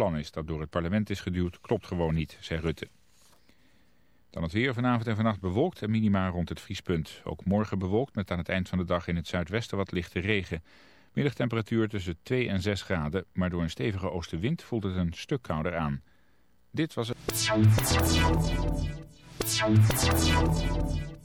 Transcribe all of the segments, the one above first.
plan is dat door het parlement is geduwd klopt gewoon niet, zei Rutte. Dan het weer vanavond en vannacht bewolkt en minima rond het vriespunt. Ook morgen bewolkt met aan het eind van de dag in het zuidwesten wat lichte regen. Middagtemperatuur tussen 2 en 6 graden, maar door een stevige oostenwind voelt het een stuk kouder aan. Dit was het...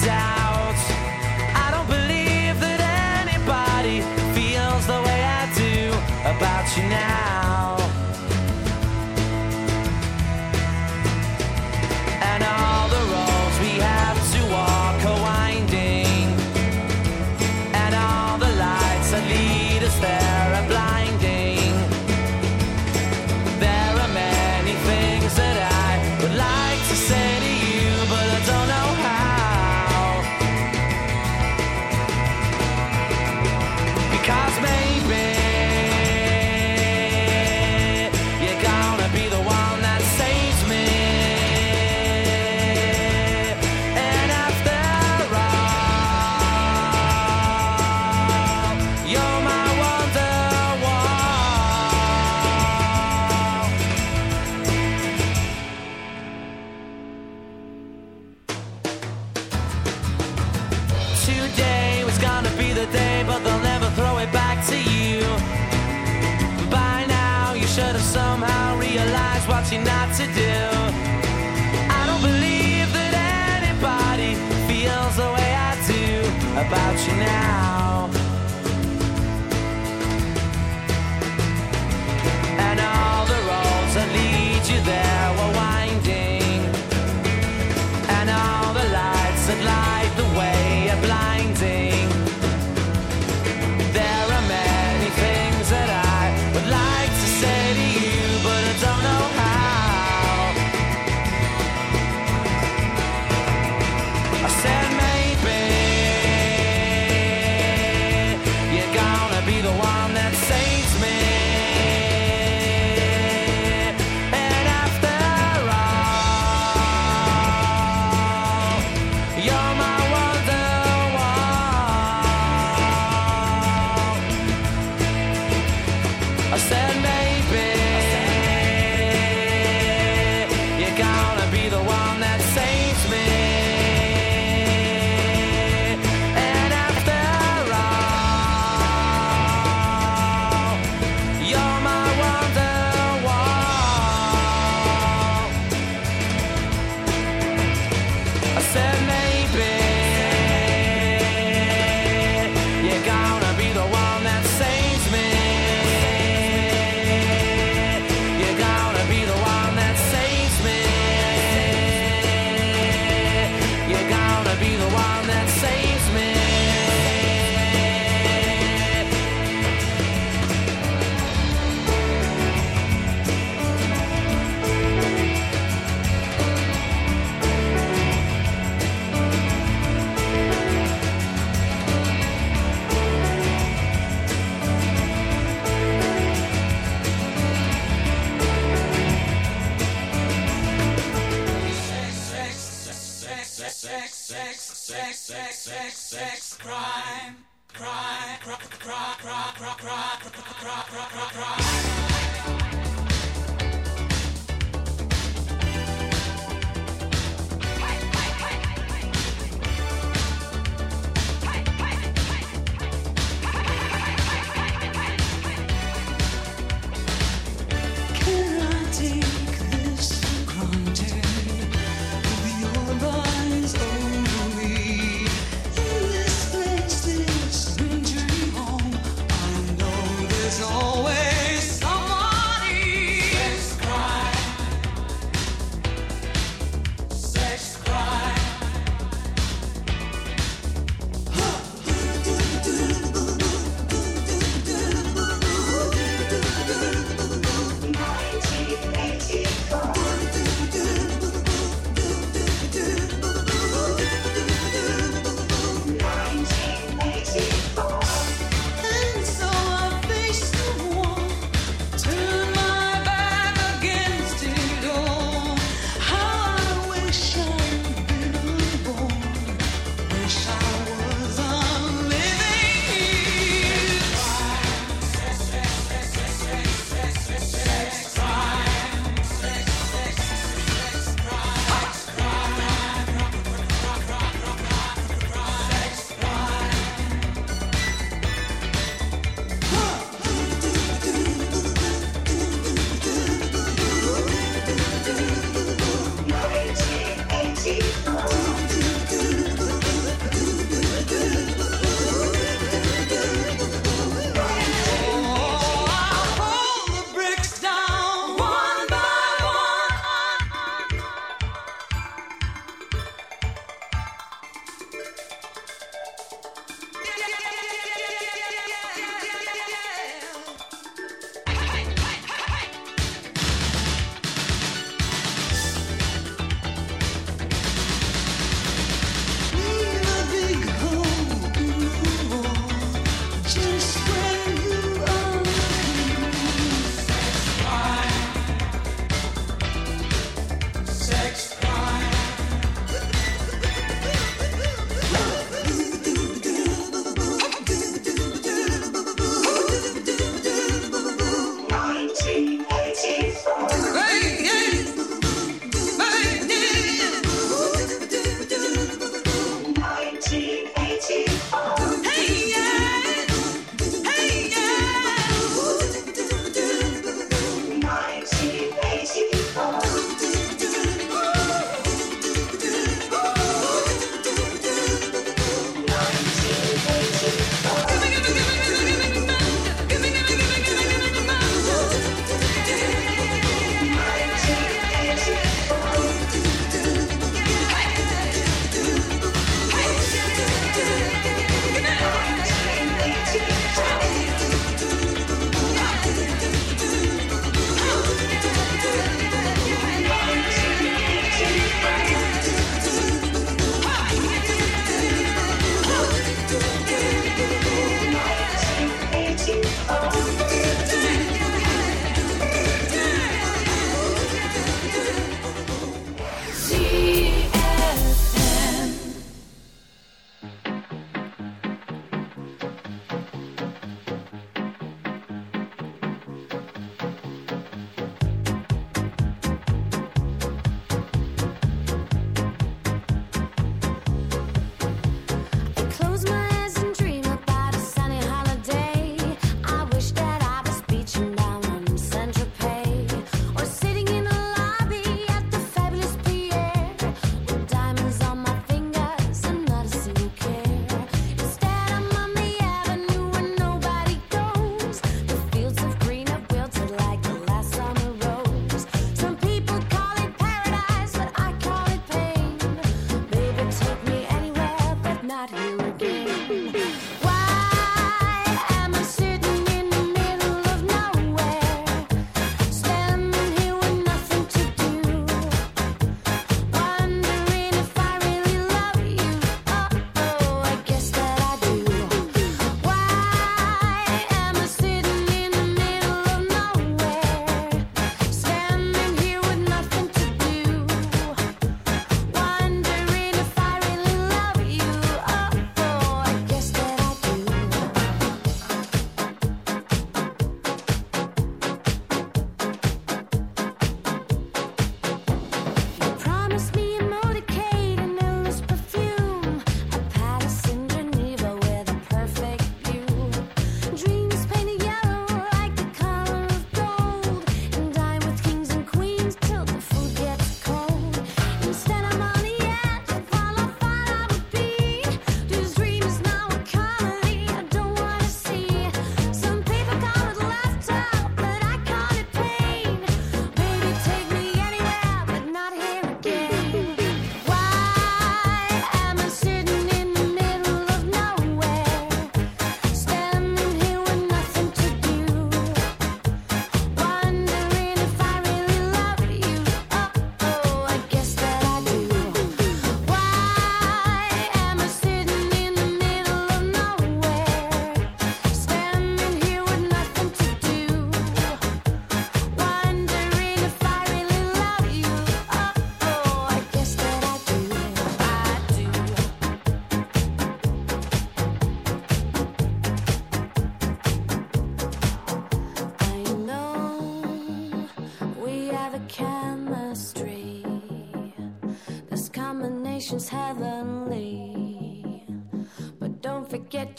down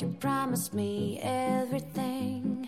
you promised me everything.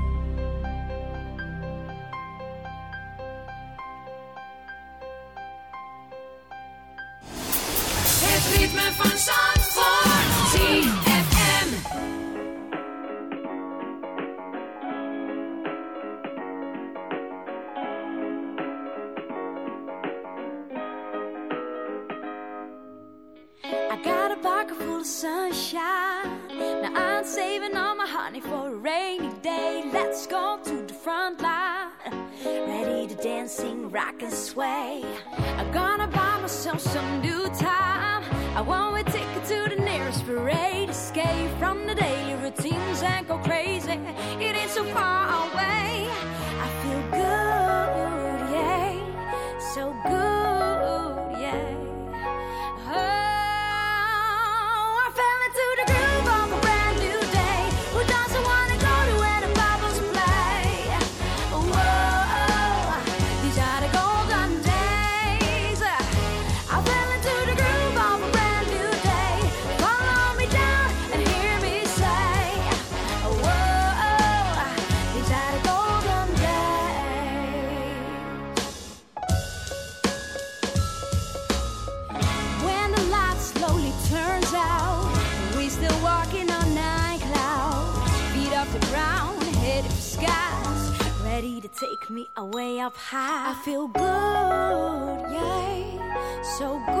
so good.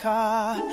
Car.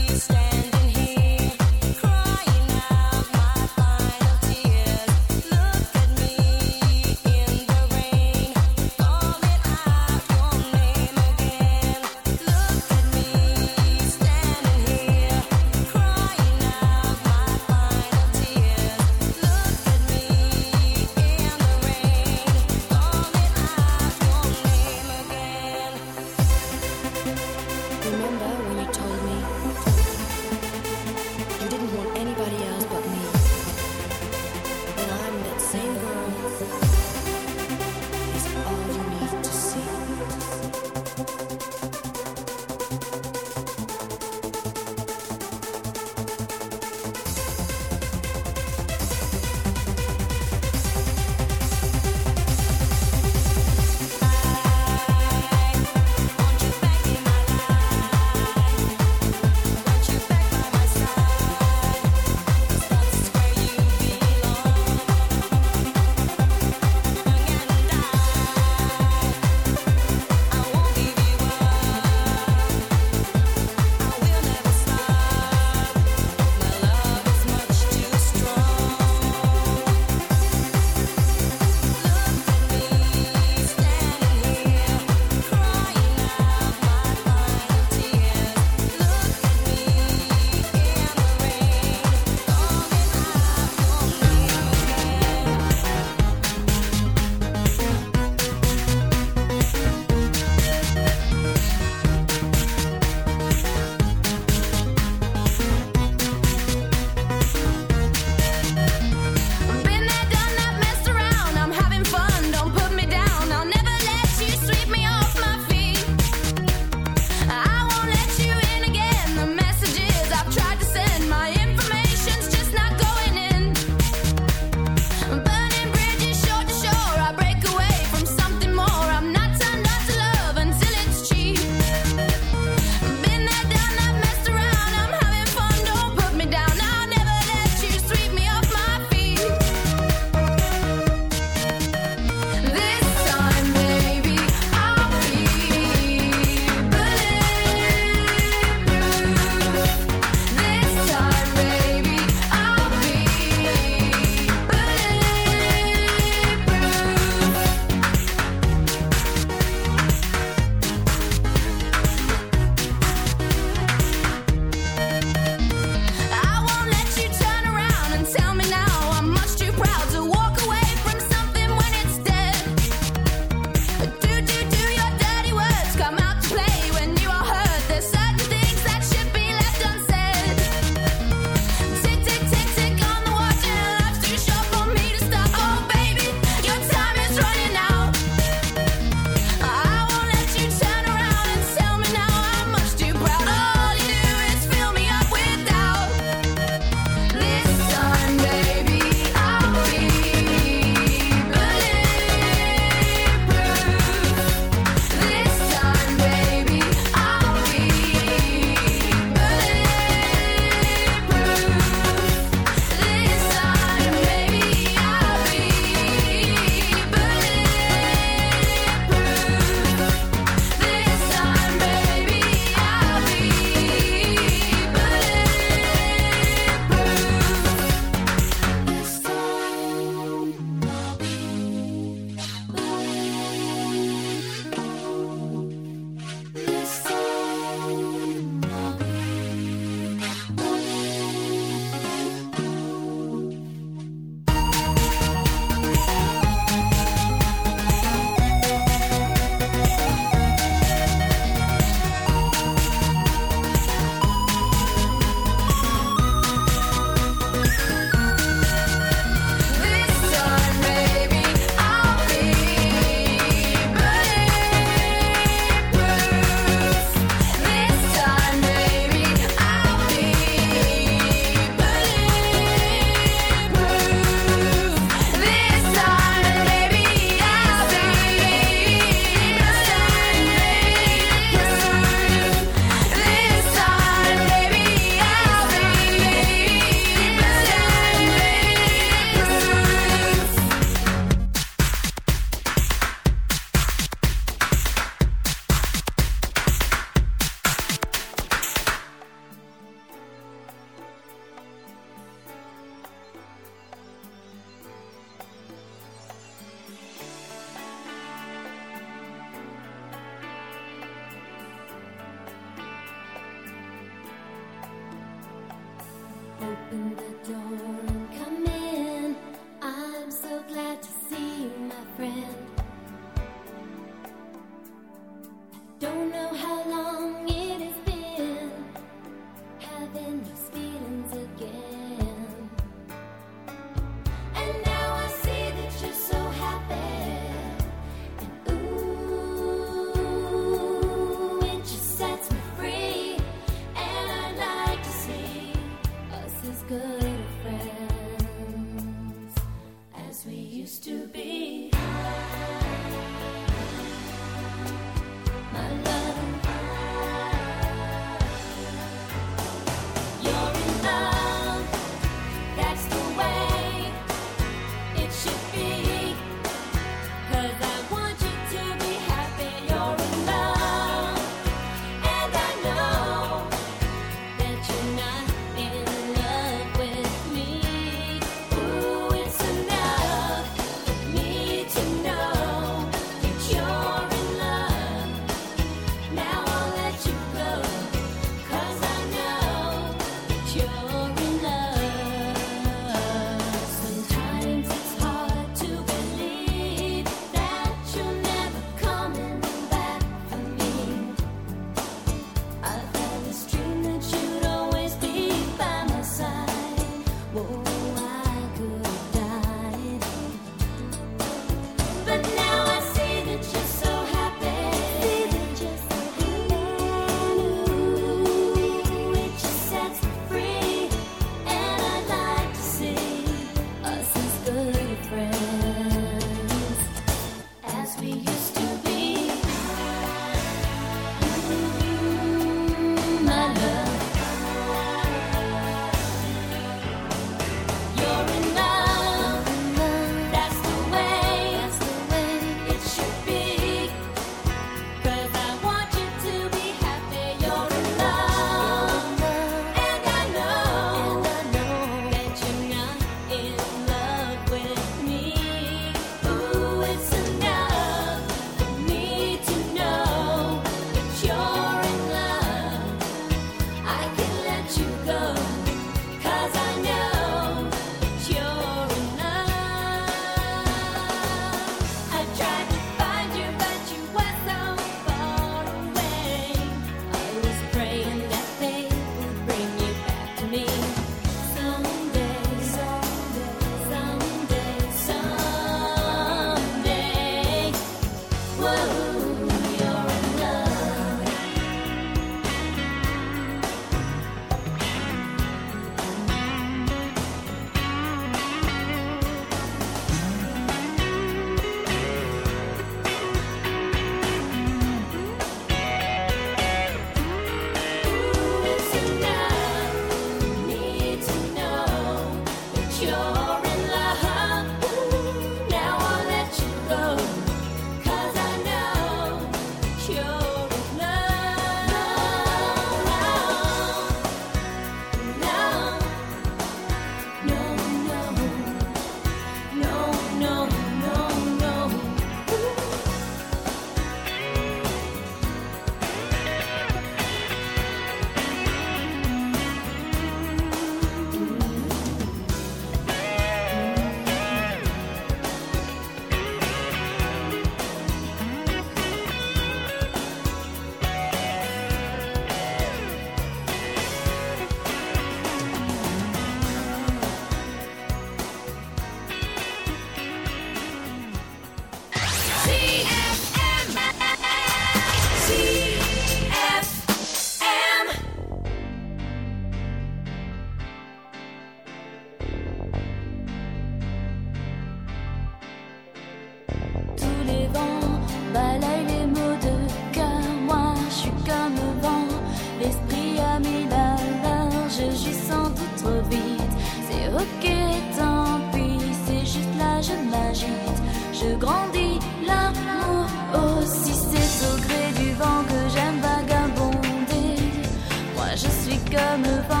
gonna move on.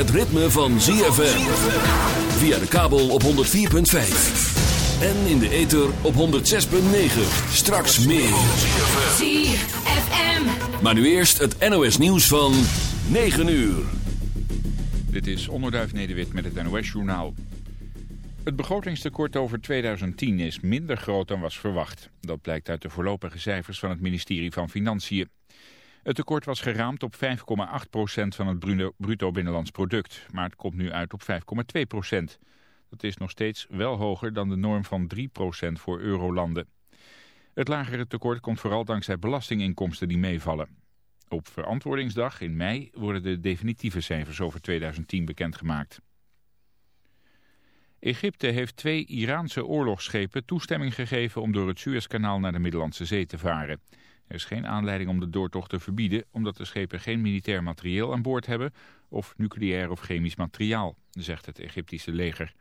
Het ritme van ZFM. Via de kabel op 104.5. En in de ether op 106.9. Straks meer. ZFM. Maar nu eerst het NOS nieuws van 9 uur. Dit is Onderduif Nederwit met het NOS-journaal. Het begrotingstekort over 2010 is minder groot dan was verwacht. Dat blijkt uit de voorlopige cijfers van het ministerie van Financiën. Het tekort was geraamd op 5,8% van het bruto binnenlands product. Maar het komt nu uit op 5,2%. Dat is nog steeds wel hoger dan de norm van 3% voor eurolanden. Het lagere tekort komt vooral dankzij belastinginkomsten die meevallen. Op verantwoordingsdag in mei worden de definitieve cijfers over 2010 bekendgemaakt. Egypte heeft twee Iraanse oorlogsschepen toestemming gegeven om door het Suezkanaal naar de Middellandse Zee te varen. Er is geen aanleiding om de doortocht te verbieden, omdat de schepen geen militair materieel aan boord hebben of nucleair of chemisch materiaal, zegt het Egyptische leger.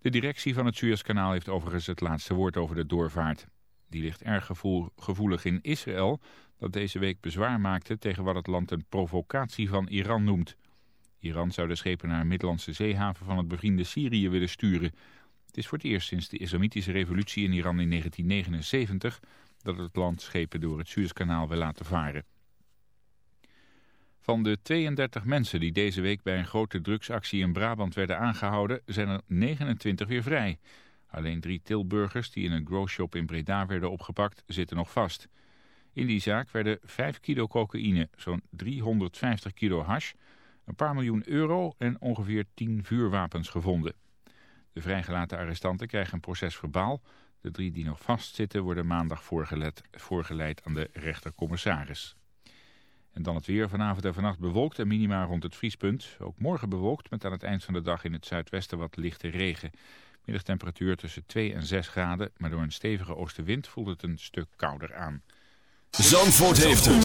De directie van het Suezkanaal heeft overigens het laatste woord over de doorvaart. Die ligt erg gevoel- gevoelig in Israël, dat deze week bezwaar maakte tegen wat het land een provocatie van Iran noemt. Iran zou de schepen naar een Middellandse zeehaven van het bevriende Syrië willen sturen. Het is voor het eerst sinds de islamitische revolutie in Iran in 1979 dat het land schepen door het Suezkanaal wil laten varen. Van de 32 mensen die deze week bij een grote drugsactie in Brabant werden aangehouden, zijn er 29 weer vrij. Alleen drie Tilburgers die in een growshop in Breda werden opgepakt, zitten nog vast. In die zaak werden 5 kilo cocaïne, zo'n 350 kilo hash, een paar miljoen euro en ongeveer 10 vuurwapens gevonden. De vrijgelaten arrestanten krijgen een proces verbaal. De drie die nog vastzitten worden maandag voorgeleid, voorgeleid aan de rechtercommissaris. En dan het weer. Vanavond en vannacht bewolkt en minima rond het vriespunt. Ook morgen bewolkt met aan het eind van de dag in het zuidwesten wat lichte regen. Middagtemperatuur tussen 2 en 6 graden, maar door een stevige oostenwind voelt het een stuk kouder aan. Zandvoort heeft.